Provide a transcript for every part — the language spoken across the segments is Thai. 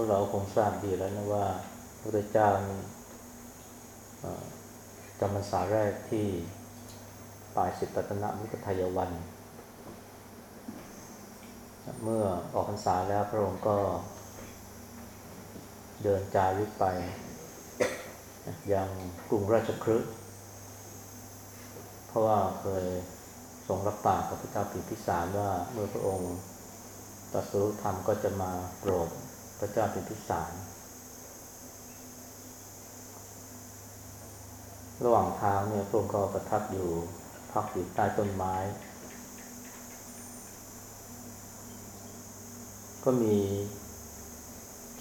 วกเราคงทราบดีแล้วนะว่าพระพุทธเจ้านี่จำพรรษาแรกที่ป่าสิตตนะมุกทายวัน เมื่อออกพรรษาแล้วพระองค์ก็เดินจาริกไป ยังกรุงราชคฤห์เพราะว่าเคยทรงรับปากกับพระเจ้าพิพิสารว่าเมื่อพระองค์ตรัสรู้ธรรมก็จะมาโปรด พระเจ้าพิมพิสาร ระหว่างทางเนี่ยพระองค์ก็ประทับอยู่พักอยู่ใต้ต้นไม้ ก็มี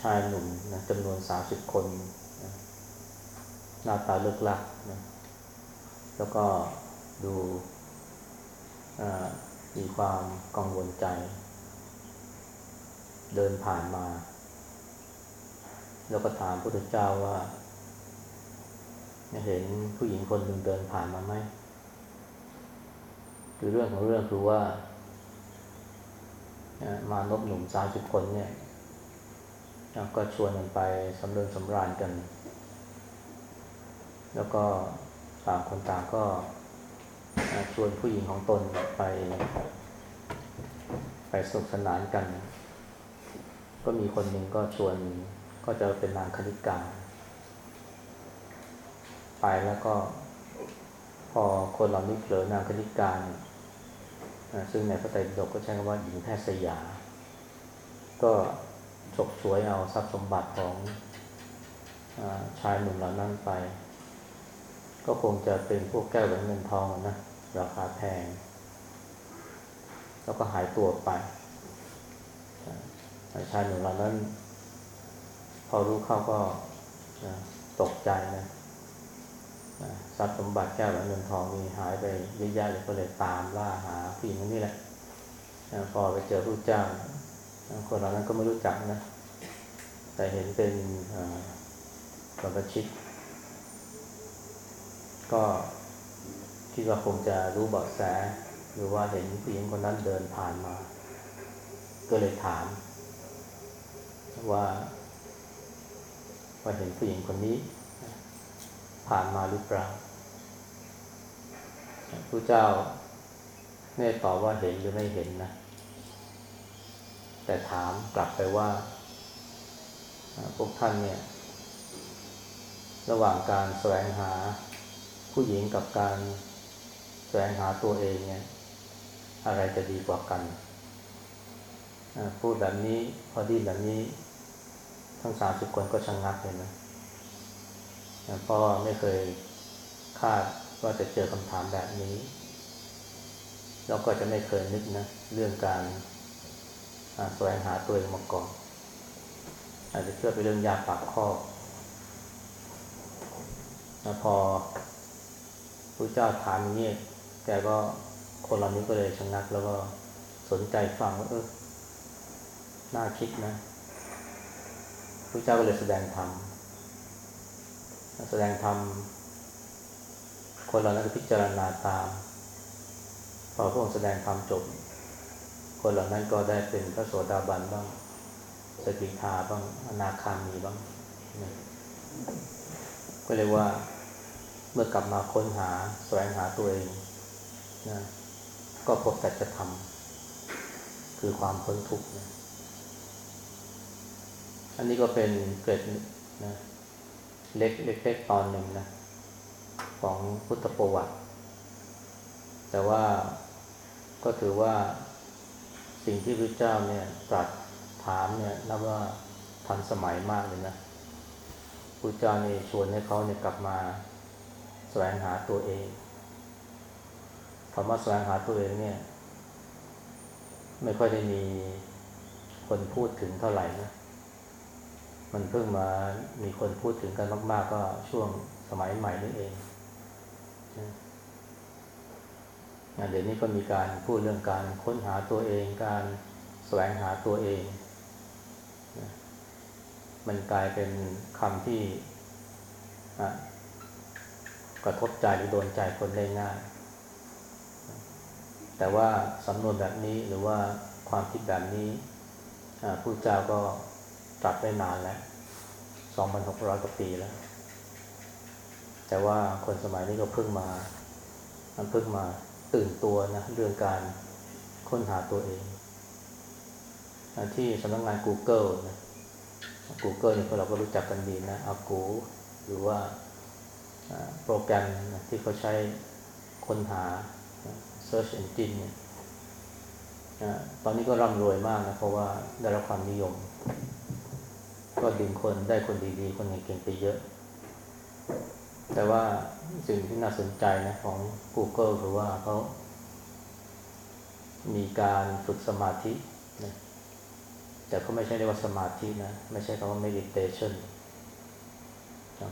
ชายหนุ่มนะจำนวนสาสิบคนนะหน้าตาเลิกลักนะแล้วก็ดูมีความกังวลใจ เดินผ่านมา แล้วก็ถามพระพุทธเจ้าว่าเห็นผู้หญิงคนหนึ่งเดินผ่านมาไหมคือเรื่องของเรื่องคือว่ามานพหนุ่มสามสิบคนเนี่ยก็ชวนกันไปสำเริงสำราญกัน แล้วก็ต่างคนต่างก็ชวนผู้หญิงของตนไป ไปสนุกสนานกัน ก็มีคนหนึ่งก็ชวน ก็จะเป็นนางคณิกา ไปแล้วก็ พอคนเหล่านี้เผลอนางคณิกาเนี่ยนะซึ่งในพระไตรปิฎกก็ใช้คำว่าหญิงแพทย์สยา ก็ฉกฉวยเอาทรัพย์สมบัติของอชายหนุ่มเหล่านั้นไป ก็คงจะเป็นพวกแก้วแหวนเงินทองนะราคาแพง แล้วก็หายตัวไปชายหนุ่มเหล่านั้น พอรู้เข้าก็นะตกใจนะนะทรัพย์สมบัติแก้วแหวนเงินทองมีหายไปเยอะแยะเลยก็เลยตามล่าหาผู้หญิงคนนี้แหละนะพอไปเจอผู้เจ้าคนเหล่านั้นก็ไม่รู้จักนะ แต่เห็นเป็นอ่าบรรพชิตก็คิดว่าคงจะรู้เบาะแส หรือว่าเห็นผู้หญิงคนนั้นเดินผ่านมา ก็เลยถาม ว่า ว่าเห็นผู้หญิงคนนี้ ผ่านมาหรือเปล่าพระเจ้าไม่ได้ตอบว่าเห็นหรือไม่เห็นนะ แต่ถามกลับไปว่า พวกท่านเนี่ย ระหว่างการแสวงหาผู้หญิงกับการแสวงหาตัวเองเนี่ย อะไรจะดีกว่ากัน พูดแบบนี้พอดีแบบนี้ ทั้งสามสิบคนก็ชะงงักเลยนะเพราะว่าไม่เคยคาดว่าจะเจอคำถามแบบนี้ แล้วก็จะไม่เคยนึกนะ เรื่องการแสวงหาตัวเองมาก่อน อาจจะเชื่อเป็นเรื่องยาปากข้อนะพอพระเจ้าถามอย่างนี้แกก็คนเหล่านี้ก็เลยชะงักแล้วก็สนใจฟังว่าเออน่าคิดนะ พระเจ้าก็เลยแสดงธรรมแสดงธรรมคนเรานั้นก็พิจารณาตาม พอพระองค์แสดงธรรมจบ คนเหล่านั้นก็ได้เป็นพระโสดาบันบ้างสกิทาบ้างอนาคามีบ้างก็เลยว่าเมื่อกลับมาค้นหาแสวงหาตัวเองนะก็พบแต่จะทำคือความพ้นทุกข์นะ อันนี้ก็เป็นเกร็ดนะเล็กเล็กๆตอนหนึ่งนะ ของพุทธประวัติ แต่ว่าก็ถือว่าสิ่งที่พระเจ้าเนี่ยตรัสถามเนี่ยนับว่าทันสมัยมากเลยนะพระเจ้านี่ชวนให้เขาเนี่ยกลับมาแสวงหาตัวเองคำว่าแสวงหาตัวเองเนี่ย ไม่ค่อยได้มีคนพูดถึงเท่าไหร่นะ มันเพิ่งมามีคนพูดถึงกันมาก ๆ ก็ช่วงสมัยใหม่นี่เองนเดี๋ยวนี้ก็มีการพูดเรื่องการค้นหาตัวเอง การแสวงหาตัวเอง มันกลายเป็นคำที่กระทบใจหรือโดนใจคนได้ง่าย แต่ว่าสำนวนแบบนี้หรือว่าความคิดแบบนี้ผู้เจ้าก็ ตรัสไว้นานแล้ว2,600กว่าปีแล้ว แต่ว่าคนสมัยนี้ก็เพิ่งมา มันเพิ่งมาตื่นตัวนะเรื่องการค้นหาตัวเอง ที่สำนักงงาน Google นะ Google เนี่ยพวกเราก็รู้จักกันดีนะอากูหรือว่าโปรแกรมที่เขาใช้ค้นหา Search Engine เนี่ยตอนนี้ก็ร่ำรวยมากนะ เพราะว่าได้รับความนิยม ก็ดึงคนได้คนดีๆ คนเก่งๆไปเยอะ แต่ว่าสิ่งที่น่าสนใจนะของ Google คือว่าเขามีการฝึกสมาธินะแต่เขาไม่ใช่เรียกว่าสมาธินะ ไม่ใช่คำว่า meditation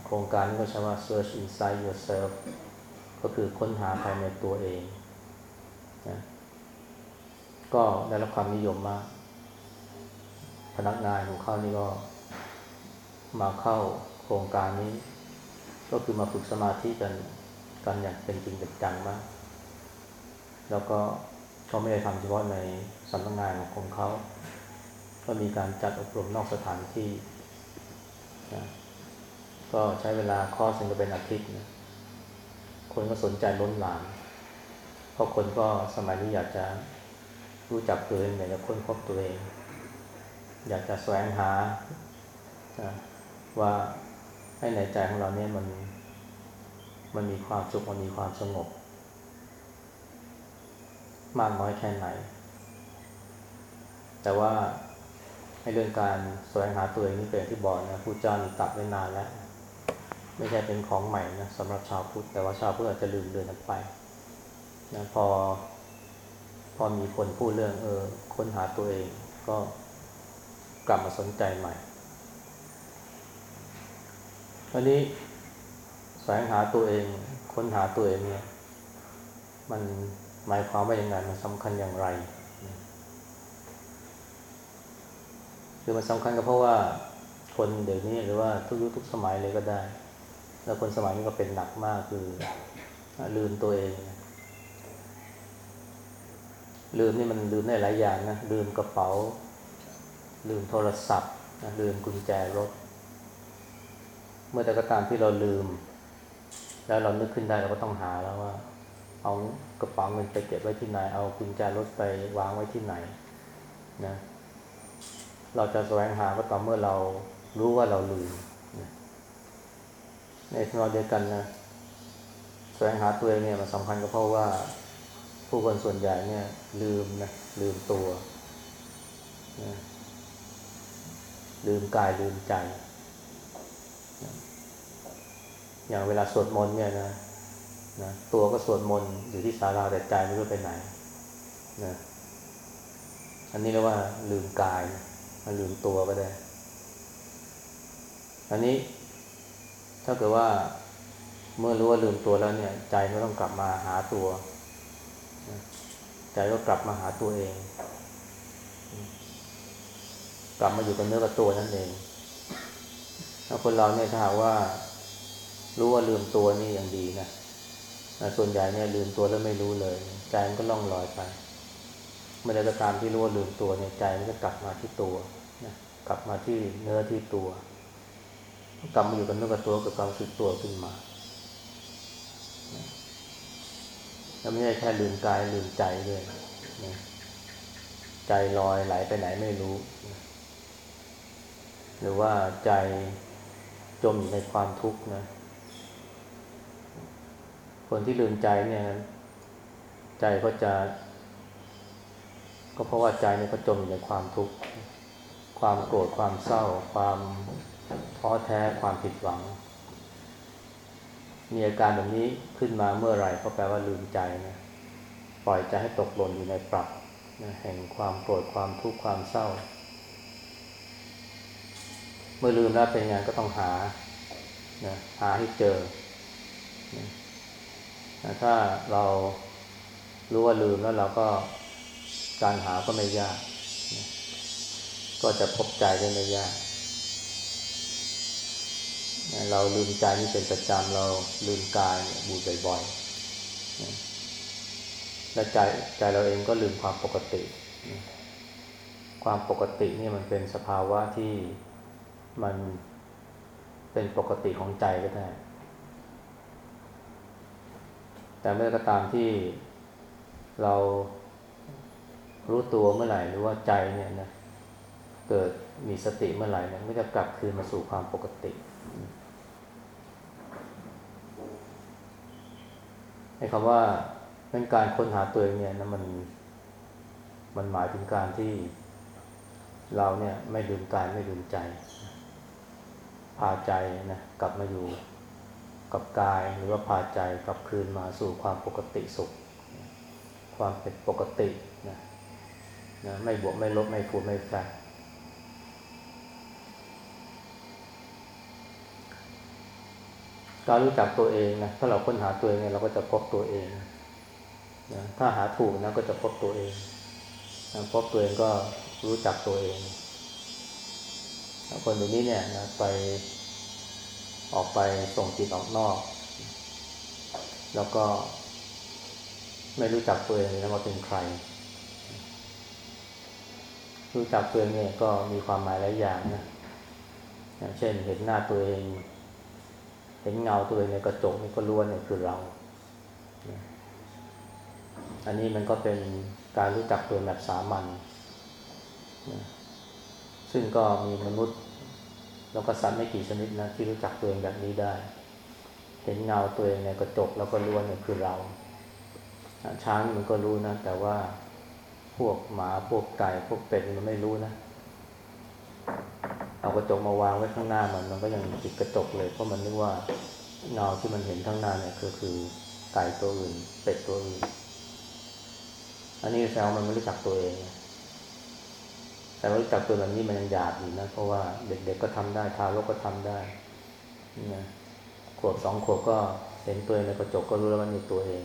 โครงการนี้ก็ใช้ว่า search inside yourself ก็คือค้นหาภายในตัวเองนะก็ได้รับความนิยมมาก พนักงานของเขานี่ก็ มาเข้าโครงการนี้ ก็คือมาฝึกสมาธิกันกันอย่างเป็นจริงเป็นจังมาก แล้วก็เขาไม่ได้ทำเฉพาะในสำนักงานของเขา ก็มีการจัดอบรมนอกสถานที่นะก็ใช้เวลาคอร์สนึงก็เป็นอาทิตย์นะคนก็สนใจล้นหลามเพราะคนก็สมัยนี้อยากจะรู้จักตัวเองอยากจะค้นพบตัวเอง อยากจะแสวงหานะ ว่าให้ในใจของเราเนี่ยมันมันมีความสุขมันมีความสงบ มากน้อยแค่ไหน แต่ว่าให้เรื่องการแสวงหาตัวเองนี่เป็นที่บอกนะผู้เจ้านี่ตัดไว้นานแล้ว ไม่ใช่เป็นของใหม่นะสำหรับชาวพุทธแต่ว่าชาวพุทธอาจจะลืมเลือนไปนะพอ พอมีคนพูดเรื่องเออค้นหาตัวเองก็กลับมาสนใจใหม่ วันนี้แสวงหาตัวเอง ค้นหาตัวเองเนี่ย มันหมายความว่าอย่างไรมันสำคัญอย่างไรคือมันสำคัญก็เพราะว่าคนเดี๋ยวนี้หรือว่าทุกยุคทุกสมัยเลยก็ได้ แล้วคนสมัยนี้ก็เป็นหนักมากคือลืมตัวเอง ลืมนี่มันลืมได้หลายอย่างนะลืมกระเป๋า ลืมโทรศัพท์นะลืมกุญแจรถ เมื่อแต่ก็ตามที่เราลืม แล้วเรานึกขึ้นได้เราก็ต้องหาแล้วว่า เอากระเป๋าเงินไปเก็บไว้ที่ไหน เอากุญแจรถไปวางไว้ที่ไหนนะเราจะแสวงหาก็ต่อเมื่อเรารู้ว่าเราลืมนะในทางเดียวกันนะแสวงหาตัวเองเนี่ยมันสำคัญก็เพราะว่าผู้คนส่วนใหญ่เนี่ย ลืมนะลืมตัวนะลืมกายลืมใจนะ อย่างเวลาสวดมนต์เนี่ยนะนะตัวก็สวดมนต์อยู่ที่ศาลาแต่ใจไม่รู้ไปไหนนะอันนี้เรียกว่าลืมกายมันลืมตัวก็ได้ อันนี้ถ้าเกิดว่าเมื่อรู้ว่าลืมตัวแล้วเนี่ย ใจก็ต้องกลับมาหาตัว ใจก็กลับมาหาตัวเอง กลับมาอยู่กับเนื้อกับตัวนั่นเองถ้าคนเราเนี่ยถ้าหากว่า รู้ว่าลืมตัวนี่อย่างดีนะส่วนใหญ่เนี่ยลืมตัวแล้วไม่รู้เลยใจมันก็ล่องลอยไปเมื่อใดก็ตามที่รู้ว่าลืมตัวเนี่ยใจมันจะกลับมาที่ตัวนะกลับมาที่เนื้อที่ตัวกลับมาอยู่กับเนื้อกับตัวกับความรู้สึกตัวขึ้นมาแล้วไม่ใช่แค่ลืมกายลืมใจด้วยนะใจลอยไหลไปไหนไม่รู้หรือว่าใจจมอยู่ในความทุกข์นะ คนที่ลืมใจเนี่ย ใจก็จะ ก็เพราะว่าใจเนี่ยก็จมอยู่ในความทุกข์ความโกรธความเศร้า ความท้อแท้ความผิดหวัง มีอาการแบบนี้ขึ้นมาเมื่อไหร่ก็แปลว่าลืมใจนะปล่อยใจให้ตกหล่นอยู่ในปรับนะแห่งความโกรธความทุกข์ความเศร้า เมื่อลืมแล้วเป็นไงก็ต้องหานะหาให้เจอนะ ถ้าเรารู้ว่าลืมแล้วเราก็การหาก็ไม่ยาก ก็จะพบใจได้ไม่ยาก เราลืมใจนี่เป็นประจำเราลืมกายบูบ่อยๆและใจใจเราเองก็ลืมความปกติ ความปกตินี่มันเป็นสภาวะที่มันเป็นปกติของใจก็ได้ แต่เมื่อก็ตามที่เรารู้ตัวเมื่อไหร่หรือว่าใจเนี่ยนะเกิดมีสติเมื่อไหร่เนี่ยก็จะกลับคืนมาสู่ความปกติไอ้คำว่าเป็นการค้นหาตัวเองเนี่ยนะมันมันหมายถึงการที่เราเนี่ยไม่ลืมกายไม่ลืมใจ พาใจนะกลับมาอยู่กับกายหรือว่าพาใจกลับ คืนมาสู่ความปกติสุข ความเป็นปกตินะนะไม่บวกไม่ลบไม่ฟูไม่แฝงการรู้จักตัวเองนะถ้าเราค้นหาตัวเองเนี่ยเราก็จะพบตัวเองนะถ้าหาถูกนะก็จะพบตัวเองนะพบตัวเองก็รู้จักตัวเองคนแบบนี้เนี่ยนะไปออกไปส่งจิตออกนอก แล้วก็ไม่รู้จักตัวเองนะว่าเป็นใคร รู้จักตัวเองเนี่ยก็มีความหมายหลายอย่างนะอย่างเช่นเห็นหน้าตัวเอง เห็นเงาตัวเองในกระจกนี่ก็ล้วนเนี่ยคือเรา อันนี้มันก็เป็นการรู้จักตัวแบบสามัญซึ่งก็มีมนุษย์ แล้วก็สัตว์ไม่กี่ชนิดนะที่รู้จักตัวเองแบบนี้ได้ ห็นเงาตัวเองในกระจกแล้วก็รู้ว่าเนี่ยคือเรา ช้างมันก็รู้นะ แต่ว่าพวกหมาพวกไก่พวกเป็ดมันไม่รู้นะเอากระจกมาวางไว้ข้างหน้ามันมันก็ยังติดกระจกเลย เพราะมันนึกว่าเงาที่มันเห็นข้างหน้าเนี่ยคือคือไก่ตัวอื่น เป็ดตัวอื่น อันนี้แสดงว่ามันไม่รู้จักตัวเอง แต่ว่ารู้จักตัวแบบนี้มันยังหยาบอยู่นะ เพราะว่าเด็กๆก็ทำได้ทารกก็ทำได้นะ ขวบสองขวบก็เห็นตัวเองในกระจกก็รู้แล้วว่านี่ตัวเอง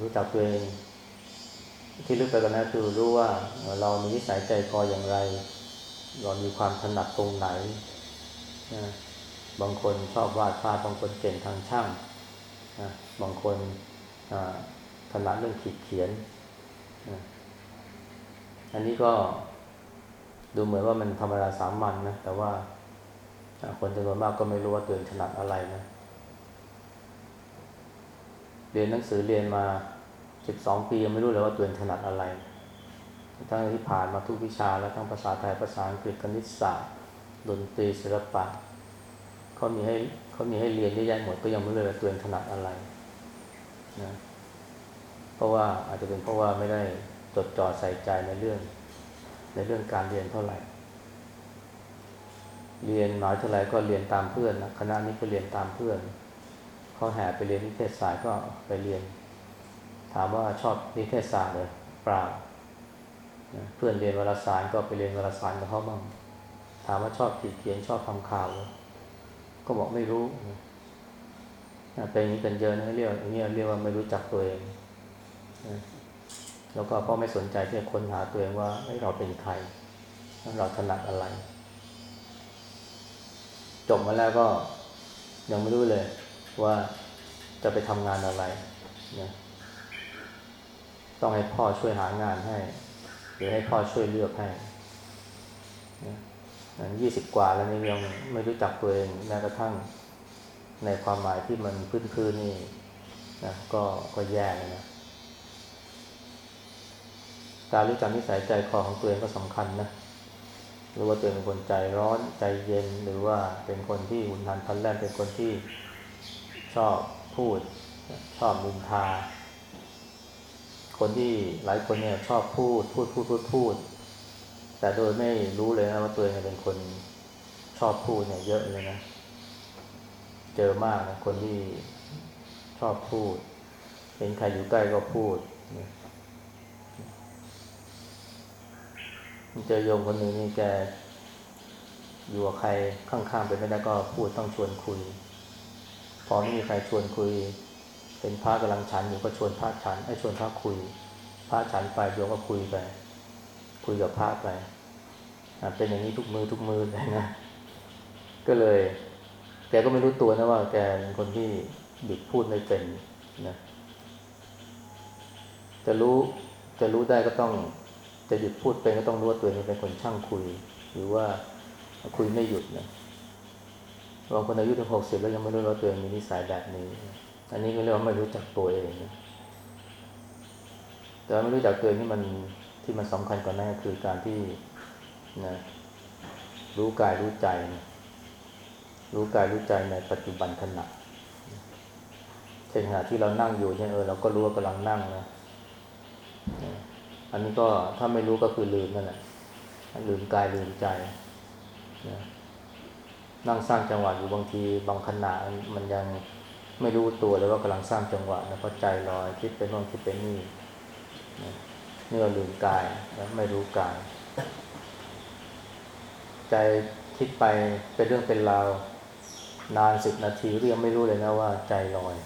รู้จักตัวเอง ที่ลึกไปกว่านั้นคือรู้ว่าเรามีนิสัยใจคออย่างไร เรามีความถนัดตรงไหนนะบางคนชอบวาดภาพบางคนเก่งทางช่างนะบางคนถนัดเรื่องขีดเขียนนะอันนี้ก็ดูเหมือนว่ามันธรรมดาสามัญนนะแต่ว่า คนจำนวนมากก็ไม่รู้ว่าตัวเองถนัดอะไรนะเรียนหนังสือเรียนมาสิบสองปียังไม่รู้เลยว่าตัวเองถนัดอะไร ทั้งที่ผ่านมาทุกวิชาแล้วทั้งภาษาไทยภาษาอังกฤษคณิตศาสตร์ดนตรีศิลปะเขามีให้เขามีให้เรียนเยอะแยะหมดก็ยังไม่รู้เลยว่าตัวเองถนัดอะไรนะเพราะว่าอาจจะเป็นเพราะว่าไม่ได้จดจ่อใส่ใจในเรื่อง ในเรื่องการเรียนเท่าไหร่ เรียนหมหาวิทยาลัยก็เรียนตามเพื่อนนะคณะนี้ก็เรียนตามเพื่อนเขาแห่ไปเรียนนิเทศศาสตร์ก็ไปเรียน ถามว่าชอบนิเทศศาสตร์เลยเปล่าเพื่อนเรียนวารสารก็ไปเรียนวารสารกับเขาบ้างถามว่าชอบเขียนชอบทำข่าว ก็บอกไม่รู้เป็นอย่างนี้กันเยอะนะเรียกอย่างนี้เรียกว่าไม่รู้จักตัวเองแล้วก็เพราะไม่สนใจที่จะค้นหาตัวเองว่าเราเป็นใครเราถนัดอะไร จบมาแล้วก็ยังไม่รู้เลยว่าจะไปทำงานอะไรนะต้องให้พ่อช่วยหางานให้ หรือให้พ่อช่วยเลือกให้ยี่สิบกว่าแล้วนี่ยังไม่รู้จักตัวเองแม้กระทั่งในความหมายที่มันพื้นๆนี่นะก็ก็แย่เลยนะการรู้จักนิสัยใจคอของตัวเองก็สำคัญนะ หรือว่าตัวเป็นคนใจร้อนใจเย็นหรือว่าเป็นคนที่หุนหันพันแล่นเป็นคนที่ชอบพูด ชอบมุนทา คนที่หลายคนเนี่ยชอบพูดพูดพูดพูดพูด แต่โดยไม่รู้เลยนะว่าตัวเองเป็นคนชอบพูดเนี่ยเยอะเลยนะ เจอมากนะคนที่ชอบพูด เห็นใครอยู่ใกล้ก็พูด เจอโยมคนหนึ่งนี่แกอยู่กับใครข้างๆไปไม่ได้ก็พูดต้องชวนคุย พอไม่มีใครชวนคุย เป็นพระกำลังฉันอยู่ก็ชวนพระฉันให้ชวนพระคุย พระฉันไปโยมก็คุยไป คุยกับพระไปเป็นอย่างนี้ทุกมือทุกมือเลยนะก็เลย แกก็ไม่รู้ตัวนะว่าแกเป็นคนที่หยุดพูดไม่เป็นนะจะรู้จะรู้ได้ก็ต้อง จะหยุดพูดเป็นก็ต้องรู้ว่าตัวเองเป็นคนช่างคุย หรือว่าคุยไม่หยุดนะบางคนอายุถึงหกสิบแล้วยังไม่รู้ว่าตัวเองมีนิสัยแบบนี้ อันนี้ก็เรียกว่าไม่รู้จักตัวเองนะแต่ไม่รู้จักตัวเองที่มันที่มันสำคัญกว่านั้นก็คือการที่นะรู้กายรู้ใจนะรู้กายรู้ใจในปัจจุบันขณะเช่นขณะที่เรานั่งอยู่เนี่ยเออเราก็รู้ว่ากำลังนั่งนะ อันนี้ก็ถ้าไม่รู้ก็คือลืมนั่นแหละลืมกายลืมใจนะนั่งสร้างจังหวะอยู่บางทีบางขณะมันยังไม่รู้ตัวเลยว่ากำลังสร้างจังหวะนะเพราะใจลอยคิดไปโน่นคิดไปนี่นะเนื่อลืมกายแล้วไม่รู้กาย ใจคิดไปเป็นเรื่องเป็นราวนานสิบนาทีก็ยังไม่รู้เลยนะว่าใจลอย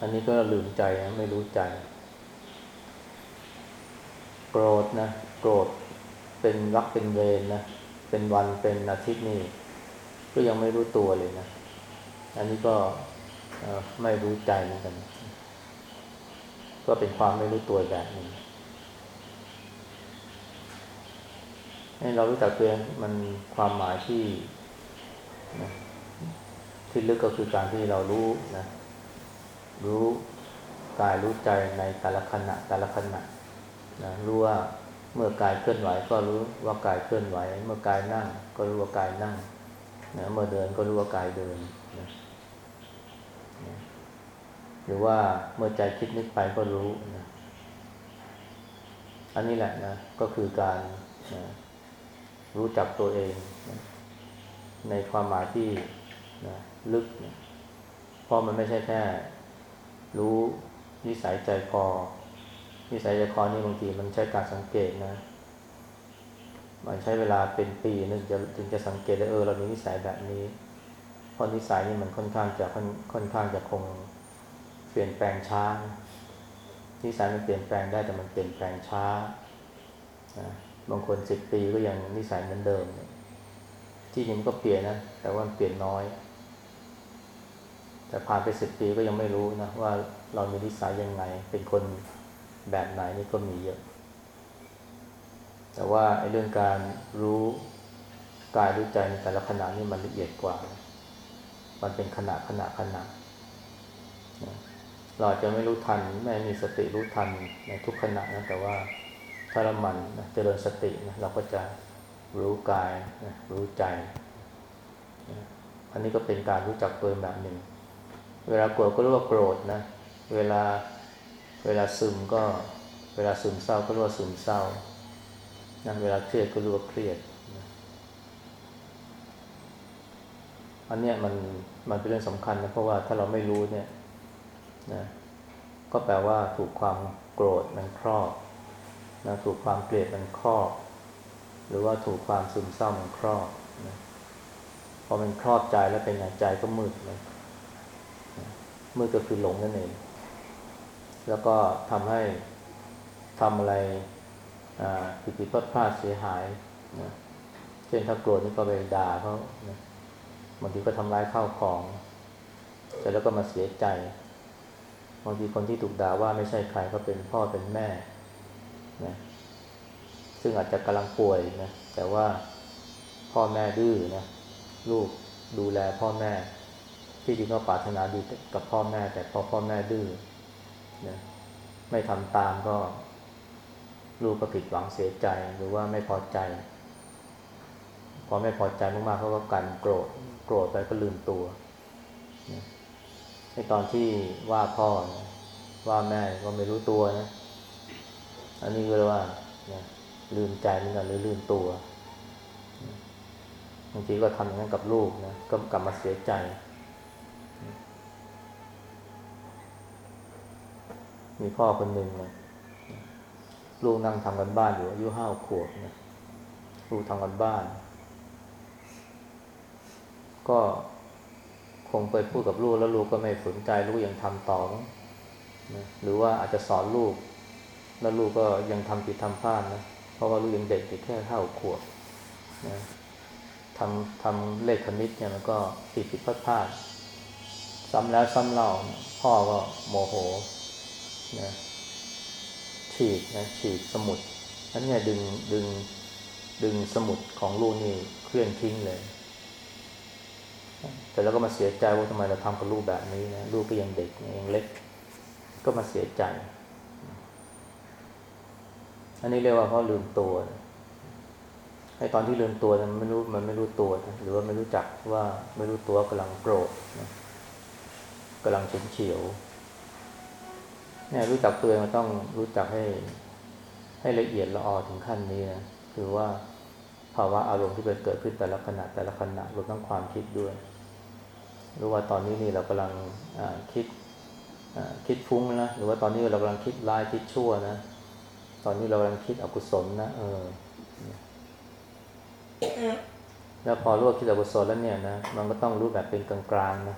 อันนี้ก็ลืมใจนะไม่รู้ใจ โกรธนะโกรธเป็นรักเป็นเวรนะเป็นวันเป็นอาทิตย์นี่ก็ยังไม่รู้ตัวเลยนะ อันนี้ก็ไม่รู้ใจเหมือนกัน ก็เป็นความไม่รู้ตัวแบบนึงให้เรารู้จักตัวเองมันความหมายที่นะที่ลึกก็คือการที่เรารู้นะ รู้กายรู้ใจในแต่ละขณะแต่ละขณะ นะรู้ว่าเมื่อกายเคลื่อนไหวก็รู้ว่ากายเคลื่อนไหว เมื่อกายนั่ง ก็รู้ว่ากายนั่งนะเมื่อเดินก็รู้ว่ากายเดินนะหรือว่าเมื่อใจคิดนึกไปก็รู้นะอันนี้แหละนะก็คือการนะรู้จักตัวเองนะในความหมายที่นะลึกนะเพราะมันไม่ใช่แค่ รู้นิสัยใจคอ นิสัยใจคอนี่บางทีมันใช้การสังเกตนะ มันใช้เวลาเป็นปีนึงจะถึงจะสังเกตได้เออเรามีนิสัยแบบนี้ เพราะนิสัยนี่มันค่อนข้างจะค่อนค่อนข้างจะคงเปลี่ยนแปลงช้า นิสัยมันเปลี่ยนแปลงได้แต่มันเปลี่ยนแปลงช้านะบางคนสิบปีก็ยังนิสัยเหมือนเดิม ที่จริงก็เปลี่ยนนะ แต่ว่ามันเปลี่ยนน้อย แต่ผ่านไปสิบปีก็ยังไม่รู้นะว่าเรามีนิสัยยังไง เป็นคน แบบไหนนี่ก็มีเยอะ แต่ว่าไอ้เรื่องการรู้กายรู้ใจในแต่ละขณะนี่มันละเอียดกว่า มันเป็นขณะขณะขณะเราอาจจะไม่รู้ทันไม่มีสติรู้ทันในทุกขณะนะแต่ว่าถ้าเรามันนะเจริญสตินะเราก็จะรู้กายนะรู้ใจนะอันนี้ก็เป็นการรู้จักตัวแบบหนึ่ง เวลาโกรธก็รู้ว่าโกรธนะ เวลา เวลาซึมก็เวลาซึมเศร้าก็รู้ว่าซึมเศร้านะเวลาเครียดก็รู้ว่าเครียดนะอันเนี้ยมันมันเป็นเรื่องสำคัญนะเพราะว่าถ้าเราไม่รู้เนี่ยนะก็แปลว่าถูกความโกรธมันครอบนะถูกความเกลียดมันครอบ หรือว่าถูกความซึมเศร้ามันครอบนะพอมันครอบใจแล้วเป็นไงใจก็มืดเลยมืดก็คือหลงนั่นเอง แล้วก็ทำให้ทำอะไรผิดผิดพลาดพลาดเสียหายนะเช่นถ้าโกรธนี่ก็ไปด่าเขานะบางทีก็ทำร้ายข้าวของเสร็จแล้วก็มาเสียใจบางทีคนที่ถูกด่าว่าไม่ใช่ใครก็เป็นพ่อเป็นแม่นะซึ่งอาจจะกำลังป่วยนะแต่ว่าพ่อแม่ดื้อนะลูกดูแลพ่อแม่ที่จริงก็ปรารถนาดีกับพ่อแม่ แต่พอพ่อแม่ดื้อ นะไม่ทำตามก็ลูกก็ผิดหวังเสียใจหรือว่าไม่พอใจ พอไม่พอใจมากๆเขาก็กันโกรธโกรธไปก็ลืมตัวนะในตอนที่ว่าพ่อนะว่าแม่ก็ไม่รู้ตัวนะ อันนี้ก็เรียกว่านะลืมใจเหมือนกันหรือลืมตัวบางทีก็ทำอย่างนั้นกับลูกนะก็กลับมาเสียใจ มีพ่อคนหนึ่งนะลูกนั่งทำกันบ้านอยู่อายุห้าขวบนะลูกทำกันบ้าน ก็คงไปพูดกับลูกแล้วลูกก็ไม่สนใจลูกยังทำต่อนะหรือว่าอาจจะสอนลูก แล้วลูกก็ยังทำผิดทำพลาดนะเพราะว่าลูกยังเด็กอยู่แค่เท่าขวบนะทำทำเลขคณิตเนี่ยมันก็ผิดผิดพลาดพลาดซ้ำแล้วซ้ำเล่าพ่อก็โมโห นะฉีกนะฉีกสมุดอันนี้ดึงดึงดึงสมุดของลูกนี่เคลื่อนทิ้งเลย แต่แล้วก็มาเสียใจว่าทำไมเราทำกับลูกแบบนี้นะลูกก็ยังเด็กยังเล็ก ก็มาเสียใจ อันนี้เรียกว่าเขาลืมตัวไอ้ตอนที่ลืมตัวมันไม่รู้มันไม่รู้ตัวนะหรือว่าไม่รู้จักว่าไม่รู้ตัวกำลังโกรธนะกำลังฉุนเฉียว เนี่ยรู้จักตัวเองมันต้องรู้จักให้ให้ละเอียดละออถึงขั้นนี้นะคือว่าภาวะอารมณ์ที่เกิดขึ้นแต่ละขณะแต่ละขณะรวมทั้งความคิดด้วยรู้ว่าตอนนี้นี่เรากำลังคิดคิดฟุ้งนะหรือว่าตอนนี้เรากำลังคิดร้ายคิดชั่วนะ ตอนนี้เรากำลังคิดอกุศลนะเออแล้วพอรู้ว่าคิดอกุศลแล้วเนี่ยนะมันก็ต้องรู้แบบเป็นกลางๆนะ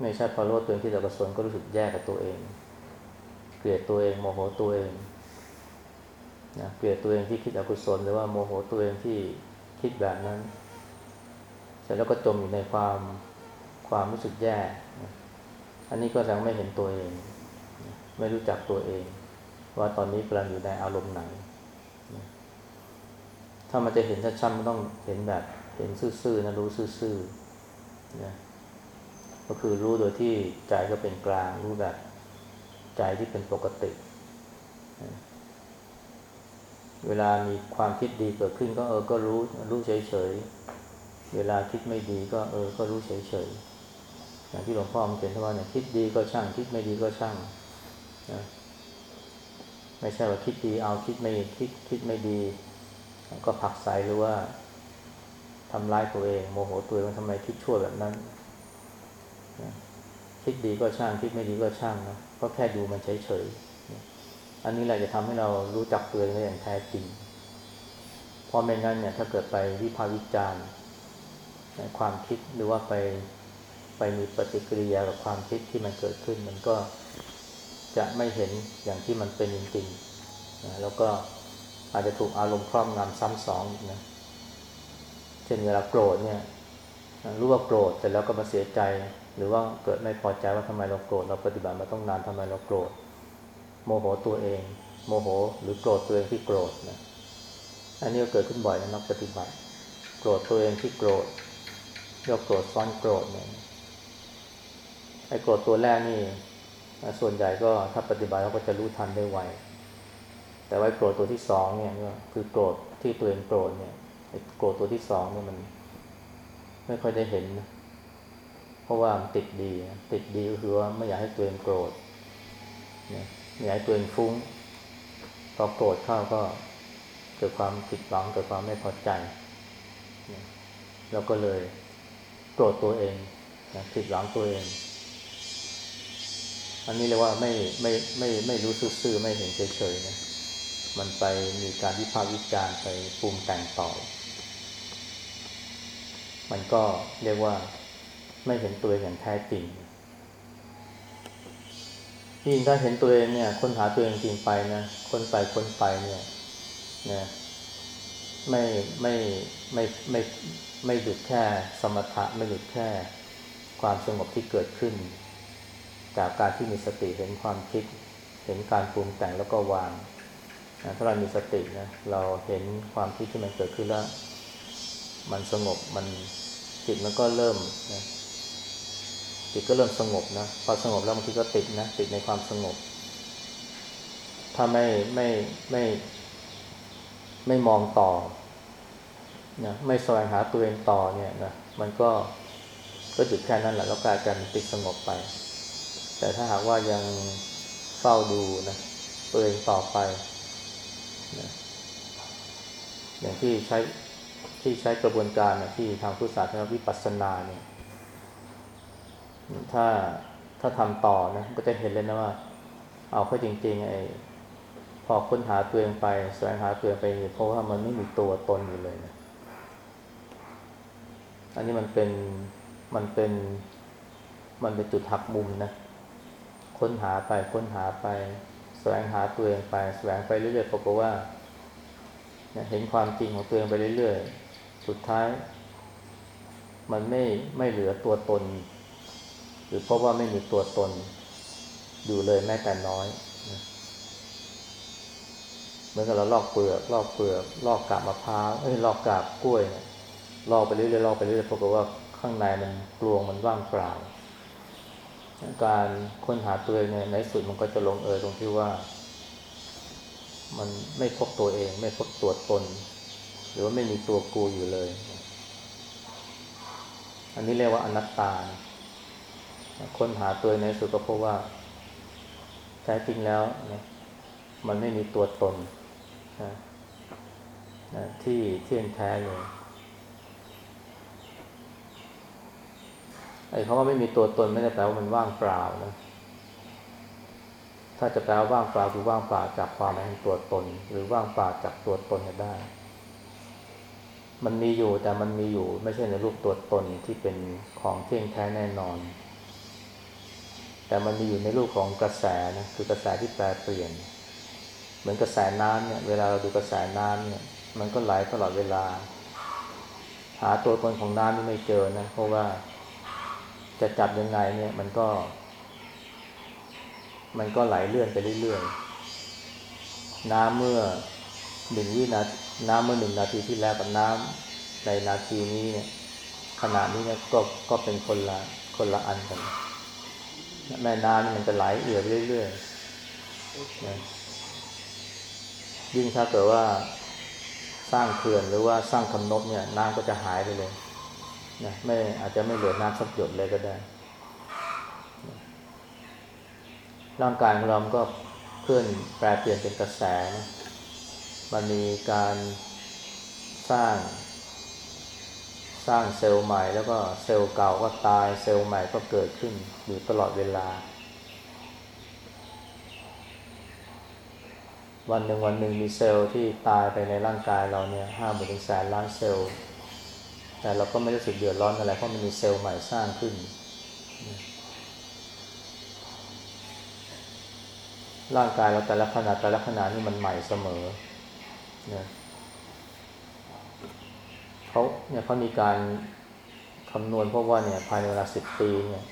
ไม่ใช่พอรู้ตัวเองคิดอกุศลก็รู้สึกแย่กับตัวเอง เกลียดตัวเองโมโหตัวเองนะเกลียดตัวเองที่คิดอกุศลหรือว่าโมโหตัวเองที่คิดแบบนั้น เสร็จแล้วก็จมอยู่ในความความรู้สึกแย่นะอันนี้ก็แสดงไม่เห็นตัวเอง ไม่รู้จักตัวเอง ว่าตอนนี้กำลังอยู่ในอารมณ์ไหนถ้ามันจะเห็นชัดๆมันต้องเห็นแบบเห็นซื่อๆนะรู้ซื่อๆนะก็คือรู้โดยที่ใจก็เป็นกลางรู้แบบ ใจที่เป็นปกติ เวลามีความคิดดีเกิดขึ้นก็เออ ก็รู้รู้เฉยๆ เวลาคิดไม่ดีก็เออ ก็รู้เฉยๆ อย่างที่หลวงพ่อมเขียนว่าเนี่ยคิดดีก็ช่าง คิดไม่ดีก็ช่างนะไม่ใช่ว่าคิดดีเอาคิดไม่คิดคิดไม่ดี ก็ผักไสหรือว่าทำร้ายตัวเอง โมโหตัวเองทำไมคิดชั่วแบบนั้น คิดดีก็ช่าง คิดไม่ดีก็ช่างนะ ก็แค่ดูมันเฉยๆ อันนี้แหละจะทำให้เรารู้จักตัวเองได้อย่างแท้จริง เพราะไม่งั้นเนี่ยถ้าเกิดไปวิพากษ์วิจารณ์ความคิดหรือว่าไปไปมีปฏิกิริยากับความคิดที่มันเกิดขึ้น มันก็จะไม่เห็นอย่างที่มันเป็นจริงๆนะแล้วก็อาจจะถูกอารมณ์ครอบงำซ้ำสองนะเช่นเวลาโกรธเนี่ยรู้ว่าโกรธแต่แล้วก็มาเสียใจ หรือว่าเกิดไม่พอใจว่าทำไมเราโกรธเราปฏิบัติมาต้องนานทำไมเราโกรธ โมโหตัวเอง โมโห หรือโกรธตัวเองที่โกรธนะอันนี้ก็เกิดขึ้นบ่อยนะนักปฏิบัติ โกรธตัวเองที่โกรธเรียกโกรธซ้อนโกรธเนี่ยไอ้โกรธตัวแรกนี่ส่วนใหญ่ก็ถ้าปฏิบัติเราก็จะรู้ทันได้ไวแต่ว่าโกรธตัวที่สองเนี่ยก็คือโกรธที่ตัวเองโกรธเนี่ยโกรธตัวที่สองเนี่ยมัน ไม่ค่อยได้เห็นนะ เพราะว่ามันติดดีติดดีก็คือว่าไม่อยากให้ตัวเองโกรธไม่อยากให้ตัวเองฟุ้งพอโกรธเข้าก็เกิดความผิดหวังเกิดความไม่พอใจเราก็เลยโกรธตัวเองนะผิดหวังตัวเอง อันนี้เรียกว่าไม่ไม่ไม่ไม่รู้สึกซื่อไม่เห็นเฉยๆนะมันไปมีการวิพากษ์วิจารณ์ไปปรุงแต่งต่อ มันก็เรียกว่า ไม่เห็นตัวเองอย่างแท้จริงยิ่งถ้าเห็นตัวเองเนี่ยค้นหาตัวเองจริงไปนะคนไปคนไปเนี่ยนะไม่ไม่ไม่ไม่ไม่หยุดแค่สมถะไม่หยุดแค่ความสงบที่เกิดขึ้น จากการที่มีสติเห็นความคิด เห็นการปรุงแต่งแล้วก็วางถ้าเรามีสตินะเราเห็นความคิดที่มันเกิดขึ้นแล้ว มันสงบมันจิตมันก็เริ่มนะ จิตก็เริ่มสงบนะพอสงบแล้วบางทีก็ติดนะติดในความสงบ ถ้าไม่ไม่ไม่ไม่มองต่อนะไม่แสวงหาตัวเองต่อเนี่ยนะมันก็ก็หยุดแค่นั้นแหละแล้วกลายเป็นติดสงบไป แต่ถ้าหากว่ายังเฝ้าดูนะตัวเองต่อไปนะอย่างที่ใช้ที่ใช้กระบวนการนะที่ทางพุทธศาสนาวิปัสสนาเนี่ย ถ้าถ้าทำต่อนะก็จะเห็นเลยนะว่า เอาเข้าจริงๆไอ้พอค้นหาตัวเองไปแสวงหาตัวเองไปเพราะว่ามันไม่มีตัวตนอยู่เลยนะอันนี้มันเป็นมันเป็นมันเป็นจุดหักมุมนะค้นหาไปค้นหาไป แสวงหาตัวเองไป แสวงไปเรื่อยๆปรากฏว่าเห็นความจริงของตัวเองไปเรื่อยๆ สุดท้าย มันไม่ไม่เหลือตัวตน หรือเพราะว่าไม่มีตัวตนอยู่เลยแม้แต่น้อยเหมือนกับเราลอกเปลือกลอกเปลือกลอกกาบมะพร้าวเอ้ยลอกกาบกล้วยเนี่ยลอกไปเรื่อยๆลอกไปเรื่อยๆปรากฏว่าข้างในมันกลวงมันว่างเปล่าการค้นหาตัวเองในที่สุดมันก็จะลงเอยตรงที่ว่า มันไม่พบตัวเอง ไม่พบตัวตน หรือว่าไม่มีตัวกูอยู่เลย อันนี้เรียกว่าอนัตตานะ ค้นหาตัวในสุดก็พบว่าแท้จริงแล้วนะมันไม่มีตัวตนนะนะที่เที่ยงแท้เลยไอ้คำว่าไม่มีตัวตนไม่ได้แปลว่ามันว่างเปล่านะถ้าจะแปลว่าว่างเปล่าคือว่างเปล่าจากความหมายของตัวตน หรือว่างเปล่าจากตัวตนก็ได้ มันมีอยู่แต่มันมีอยู่ไม่ใช่ในรูปตัวตนที่เป็นของเที่ยงแท้แน่นอน แต่มันมีอยู่ในรูปของกระแสนะคือกระแสที่แปรเปลี่ยน เหมือนกระแสน้ำเนี่ยเวลาเราดูกระแสน้ำเนี่ยมันก็ไหลตลอดเวลา หาตัวตนของน้ำนี่ไม่เจอนะเพราะว่าจะจับยังไงเนี่ยมันก็ มันก็ไหลเลื่อนไปเรื่อยๆน้ำเมื่อหนึ่งวินาทีน้ำเมื่อหนึ่งนาทีที่แล้วกับน้ำในนาทีนี้เนี่ยขณะนี้เนี่ยก็ก็เป็นคนละคนละอันกัน แม่น้ำนี่มันจะไหลเอื่อยไปเรื่อยๆนะยิ่งถ้าเกิดว่าสร้างเขื่อนหรือว่าสร้างคำนบเนี่ยน้ำก็จะหายไปเลยนะไม่อาจจะไม่เหลือน้ำสักหยดเลยก็ได้ ร่างกายของเราก็เคลื่อนแปรเปลี่ยนเป็นกระแสนะมันมีการสร้าง สร้างเซลล์ใหม่แล้วก็เซลล์เก่าก็ตายเซลล์ใหม่ก็เกิดขึ้นอยู่ตลอดเวลา วันหนึ่งวันหนึ่งมีเซลล์ที่ตายไปในร่างกายเราเนี่ยห้าหมื่นถึงแสนล้านเซลล์ แต่เราก็ไม่รู้สึกเดือดร้อนอะไรเพราะมันมีเซลล์ใหม่สร้างขึ้น ร่างกายเราแต่ละขนาดแต่ละขนาดนี่มันใหม่เสมอนี่ย เขาเนี่ยเขามีการคำนวณเพราะว่าเนี่ยภายในเวลาสิบปีเนี่ย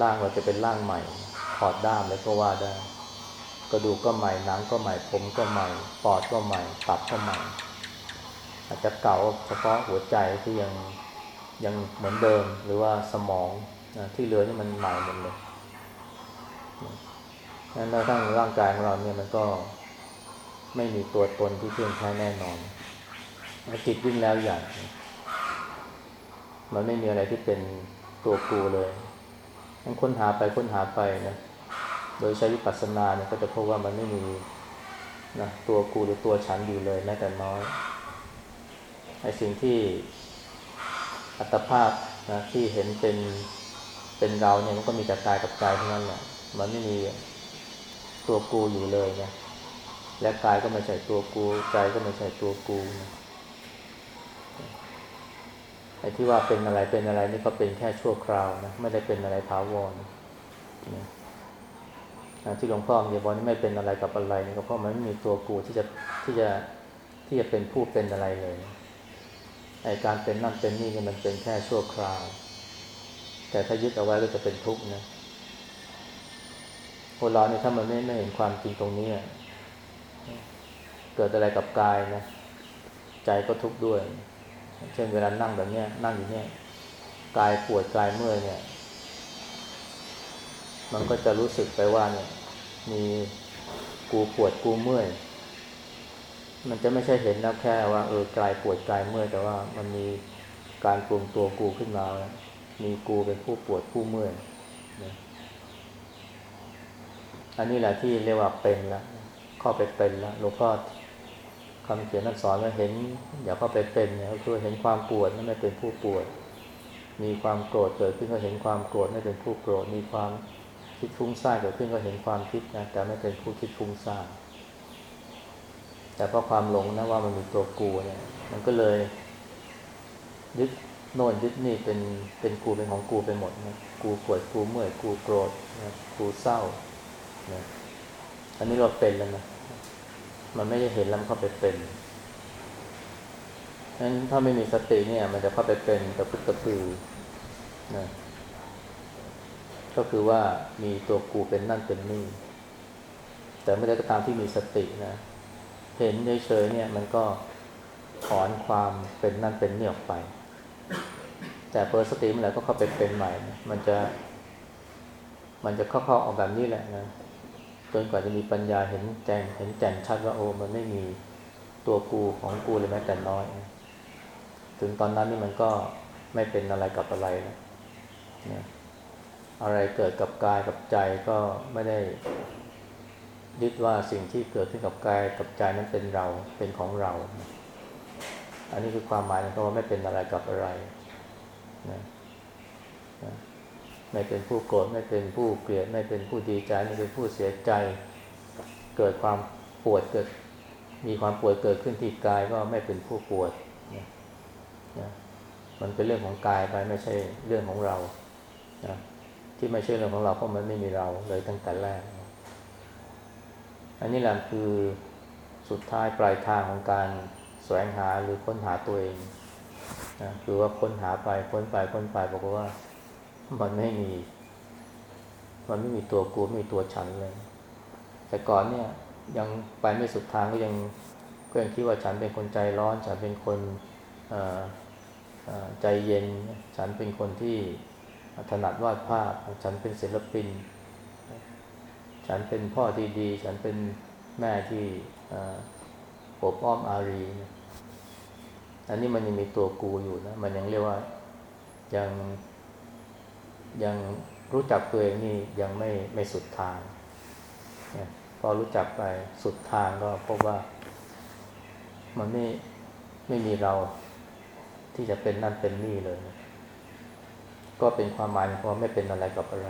ร่างเราจะเป็นร่างใหม่ถอดด้ามเลยก็ว่าได้ กระดูกก็ใหม่หนังก็ใหม่ผมก็ใหม่ปอดก็ใหม่ตับก็ใหม่ อาจจะเก่าเฉพาะหัวใจที่ยังยังเหมือนเดิมหรือว่าสมองนะที่เหลือนี่มันใหม่หมดเลยนั้นเราทั้งร่างกายของเราเนี่ยมันก็ไม่มีตัวตนที่เที่ยงแท้แน่นอน จิตยิ่งแล้วอย่างมันไม่มีอะไรที่เป็นตัวกูเลยงั้นค้นหาไปค้นหาไปนะโดยใช้วิปัสสนาเนี่ยก็จะพบว่ามันไม่มีนะตัวกูหรือตัวฉันอยู่เลยแม้แต่น้อยไอ้สิ่งที่อัตภาพนะที่เห็นเป็นเป็นเราเนี่ยมันก็มีแต่กายกับใจเท่านั้นแหละมันไม่มีตัวกูอยู่เลยนะและกายก็ไม่ใช่ตัวกูใจก็ไม่ใช่ตัวกูนะ อ้ที่ว่าเป็นอะไรเป็นอะไรนี่ก็เป็นแค่ชั่วคราวนะไม่ได้เป็นอะไรถาวรนะที่หลวงพ่อเดียบอกนี่ไม่เป็นอะไรกับอะไรนี่ก็เพราะมันไม่มีตัวกูที่จะที่จะที่จะเป็นผู้เป็นอะไรเลยไอการเป็นนั่นเป็นนี่เนี่ยมันเป็นแค่ชั่วคราว แต่ถ้ายึดเอาไว้ก็จะเป็นทุกข์นะคนเราเนี่ยถ้ามันไม่ไม่เห็นความจริงตรงนี้เกิดอะไรกับกายนะใจก็ทุกข์ด้วย เช่นเวลานั่งแบบเนี้ยนั่งอยู่เนี่ยกายปวดกายเมื่อยเนี่ย มันก็จะรู้สึกไปว่าเนี่ย มีกูปวดกูเมื่อยมันจะไม่ใช่เห็นนะแค่ว่าเออกายปวดกายเมื่อยแต่ว่ามันมีการปรุงตัวกูขึ้นมาแล้วมีกูเป็นผู้ปวดผู้เมื่อยนะอันนี้แหละที่เรียกว่าเป็นละเข้าไปเป็นละหลวงพ่อ คำเขียนนักสอนว่าเห็นอย่าเข้าไปเป็นเนี่ยก็คือเห็นความปวดไม่เป็นผู้ปวด มีความโกรธเกิดขึ้นก็เห็นความโกรธไม่เป็นผู้โกรธ มีความคิดฟุ้งซ่านเกิดขึ้นก็เห็นความคิดนะแต่ไม่เป็นผู้คิดฟุ้งซ่านแต่เพราะความหลงนะว่ามันมีตัวกูเนี่ย มันก็เลย ยึดโน่นยึดนี่เป็นเป็นกูเป็นของกูไปหมดนะกูปวดกูเมื่อยกูโกรธนะกูเศร้านะอันนี้เราเป็นแล้วนะ มันไม่ได้เห็นแล้วมันเข้าไปเป็นฉะนั้นถ้าไม่มีสติเนี่ย มันจะเข้าไปเป็นกระพึกกระพือนะก็คือว่ามีตัวกูเป็นนั่นเป็นนี่ แต่ไม่ได้ก็ตามที่มีสตินะ เห็นเฉยๆเนี่ย มันก็ถอนความเป็นนั่นเป็นนี่ออกไป แต่เปิดสติเมื่อไหร่ก็เข้าไปเป็นใหม่ มันจะ มันจะเข้าๆออกแบบนี้แหละนะ จนกว่าจะมีปัญญาเห็นแจ้งเห็นแจ่มชัดว่าโอ้มันไม่มีตัวกูของกูเลยแม้แต่น้อย ถึงตอนนั้นนี่มันก็ไม่เป็นอะไรกับอะไรแล้วนะอะไรเกิดกับกายกับใจก็ไม่ได้ยึดว่าสิ่งที่เกิดขึ้นกับกายกับใจนั้นเป็นเราเป็นของเรา อันนี้คือความหมายของคำว่าไม่เป็นอะไรกับอะไรนะ ไม่เป็นผู้โกรธไม่เป็นผู้เกลียดไม่เป็นผู้ดีใจไม่เป็นผู้เสียใจ เกิดความปวดเกิด มีความปวดเกิดขึ้นที่กายก็ไม่เป็นผู้ปวดนะนะมันเป็นเรื่องของกายไปไม่ใช่เรื่องของเรานะที่ไม่ใช่เรื่องของเราเพราะมันไม่มีเราเลยตั้งแต่แรก อันนี้แหละคือสุดท้ายปลายทางของการแสวงหาหรือค้นหาตัวเองนะคือว่าค้นหาไปค้นไปค้นไปบอกว่า มันไม่มี มันไม่มีตัวกูไม่มีตัวฉันเลย แต่ก่อนเนี่ย ยังไปไม่สุดทางก็ยังก็ยังคิดว่าฉันเป็นคนใจร้อน ฉันเป็นคนใจเย็น ฉันเป็นคนที่ถนัดวาดภาพ ฉันเป็นศิลปิน ฉันเป็นพ่อที่ดี ฉันเป็นแม่ที่อ่อปกอ้อมอารี อันนี้มันยังมีตัวกูอยู่นะ มันยังเรียกว่ายัง ยังรู้จักตัวเองนี่ยังไม่ไม่สุดทางพอรู้จักไปสุดทางก็พบว่า มันไม่ไม่มีเราที่จะเป็นนั่นเป็นนี่เลย ก็เป็นความหมายของว่าไม่เป็นอะไรกับอะไร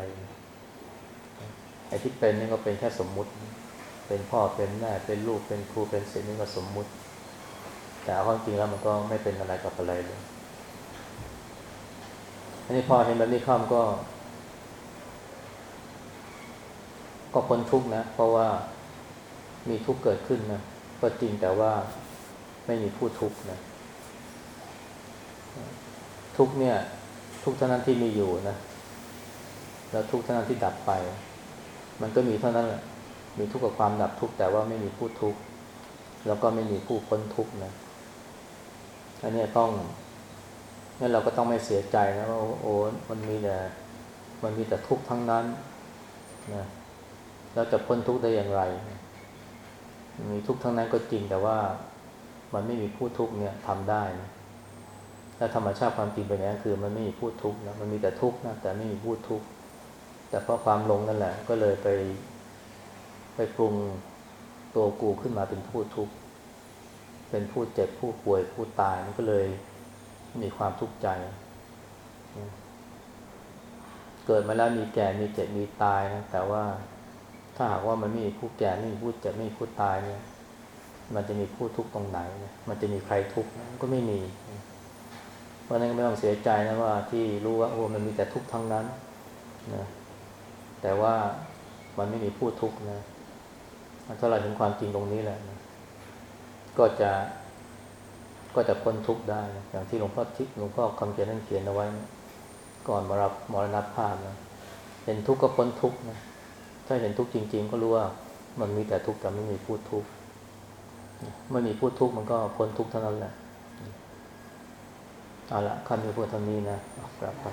ไอ้ที่เป็นนี่ก็เป็นแค่สมมุติ เป็นพ่อเป็นแม่เป็นลูกเป็นครูเป็นศิษย์นี่ก็สมมุติ แต่ความจริงแล้วมันก็ไม่เป็นอะไรกับอะไรเลย อันนี้พอเห็นแบบนี้ข้ามก็ ก็พ้นทุกข์นะ เพราะว่ามีทุกข์เกิดขึ้นนะก็จริงแต่ว่าไม่มีผู้ทุกข์นะ ทุกเนี่ย ทุกเท่านั้นที่มีอยู่นะ แล้วทุกเท่านั้นที่ดับไป มันก็มีเท่านั้นแหละมีทุกข์กับความดับทุกข์แต่ว่าไม่มีผู้ทุกข์แล้วก็ไม่มีผู้พ้นทุกข์นะอันนี้ต้อง งั้นเราก็ต้องไม่เสียใจนะว่าโอ้มันมีแต่มันมีแต่ทุกข์ทั้งนั้นนะแล้วจะพ้นทุกข์ได้อย่างไร มีทุกข์ทั้งนั้นก็จริงแต่ว่ามันไม่มีผู้ทุกข์เนี่ยทำได้นะและธรรมชาติความจริงเป็นอย่างนั้นคือมันไม่มีผู้ทุกข์นะมันมีแต่ทุกข์นะแต่ไม่มีผู้ทุกข์แต่เพราะความหลงนั่นแหละ ก็เลยไป ไปปรุงตัวกูขึ้นมาเป็นผู้ทุกข์เป็นผู้เจ็บผู้ป่วยผู้ตายมันก็เลย มีความทุกข์ใจ เกิดมาแล้วมีแก่มีเจ็บมีตายนะแต่ว่าถ้าหากว่ามันไม่มีผู้แก่ไม่มีผู้เจ็บไม่มีผู้ตายเนี่ย มันจะมีผู้ทุกข์ตรงไหน มันจะมีใครทุกข์ก็ไม่มีเพราะนั้นไม่ต้องเสียใจนะว่าที่รู้ว่าโอ้มันมีแต่ทุกข์ทั้งนั้นนะแต่ว่ามันไม่มีผู้ทุกข์นะถ้าเราเห็นความจริงตรงนี้แหละนะก็จะ ก็จะพ้นทุกข์ได้ อย่างที่หลวงพ่อทิศหลวงพ่อคำเขียนนั่นเขียนเอาไว้ ก่อนมารับมรณภาพนะเห็นทุกข์ก็พ้นทุกข์นะถ้าเห็นทุกข์จริง ๆ ก็รู้ว่ามันมีแต่ทุกข์แต่ไม่มีผู้ทุกข์เมื่อมีผู้ทุกข์มันก็พ้นทุกข์เท่านั้นแหละเอาละคำนี้พูดเท่านี้นะกลับไป